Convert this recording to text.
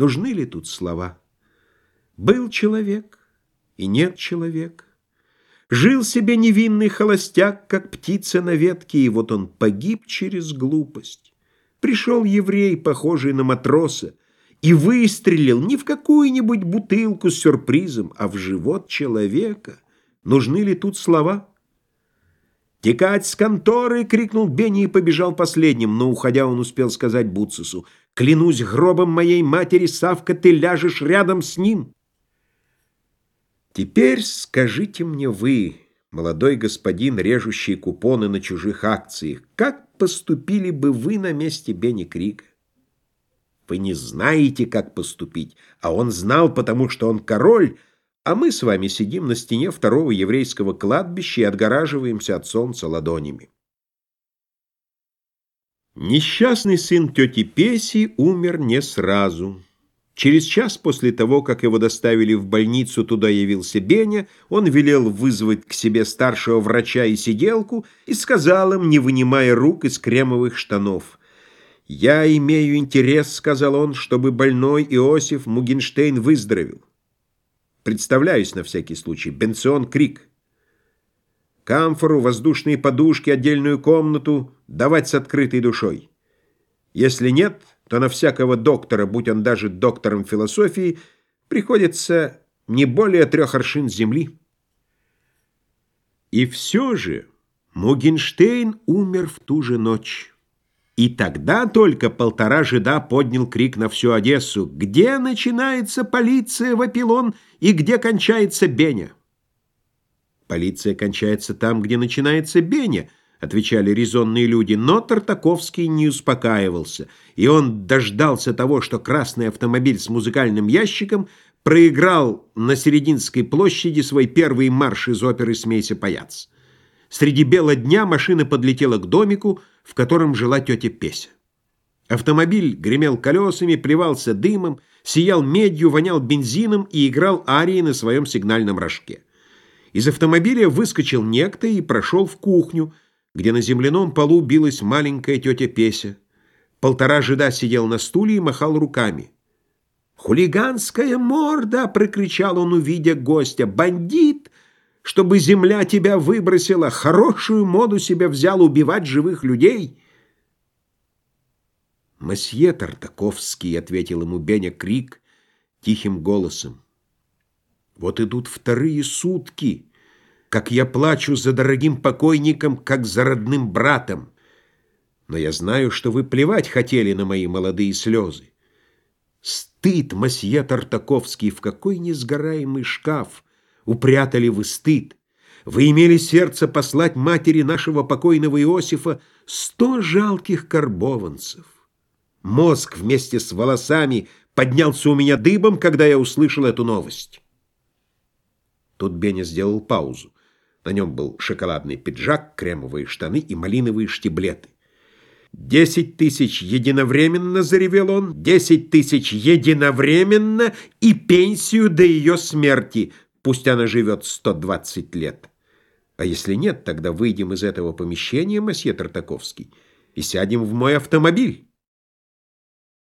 Нужны ли тут слова? Был человек, и нет человека. Жил себе невинный холостяк, как птица на ветке, и вот он погиб через глупость. Пришел еврей, похожий на матроса, и выстрелил не в какую-нибудь бутылку с сюрпризом, а в живот человека. Нужны ли тут слова? «Текать с конторы!» — крикнул Бенни и побежал последним, но, уходя, он успел сказать Буцису, «Клянусь гробом моей матери, Савка, ты ляжешь рядом с ним!» Теперь скажите мне вы, молодой господин, режущий купоны на чужих акциях, как поступили бы вы на месте Бенни Крига? Вы не знаете, как поступить, а он знал, потому что он король, а мы с вами сидим на стене второго еврейского кладбища и отгораживаемся от солнца ладонями. Несчастный сын тети Песи умер не сразу. Через час после того, как его доставили в больницу, туда явился Беня, он велел вызвать к себе старшего врача и сиделку и сказал им, не вынимая рук из кремовых штанов, «Я имею интерес, — сказал он, — чтобы больной Иосиф Мугенштейн выздоровел. Представляюсь на всякий случай. Бенцион Крик. Камфору, воздушные подушки, отдельную комнату давать с открытой душой. Если нет, то на всякого доктора, будь он даже доктором философии, приходится не более трех аршин земли. И все же Мугенштейн умер в ту же ночь. И тогда только полтора жида поднял крик на всю Одессу. «Где начинается полиция, Вапилон, и где кончается Беня?» «Полиция кончается там, где начинается Беня», — отвечали резонные люди, но Тартаковский не успокаивался, и он дождался того, что красный автомобиль с музыкальным ящиком проиграл на Серединской площади свой первый марш из оперы «Смейся, паяц». Среди бела дня машина подлетела к домику, в котором жила тетя Песя. Автомобиль гремел колесами, плевался дымом, сиял медью, вонял бензином и играл арии на своем сигнальном рожке. Из автомобиля выскочил некто и прошел в кухню, где на земляном полу билась маленькая тетя Песя. Полтора жида сидел на стуле и махал руками. «Хулиганская морда!» — прокричал он, увидя гостя. «Бандит! чтобы земля тебя выбросила, хорошую моду себе взял убивать живых людей». «Мосье Тартаковский», — ответил ему Беня Крик тихим голосом, — «вот идут вторые сутки, как я плачу за дорогим покойником, как за родным братом. Но я знаю, что вы плевать хотели на мои молодые слезы. Стыд, мосье Тартаковский, в какой несгораемый шкаф!» упрятали вы стыд. Вы имели сердце послать матери нашего покойного Иосифа сто жалких карбованцев. Мозг вместе с волосами поднялся у меня дыбом, когда я услышал эту новость. Тут Беня сделал паузу. На нем был шоколадный пиджак, кремовые штаны и малиновые штиблеты. «Десять тысяч единовременно!» — заревел он. «Десять тысяч единовременно и пенсию до ее смерти!» Пусть она живет 120 лет. А если нет, тогда выйдем из этого помещения, мосье Тартаковский, и сядем в мой автомобиль.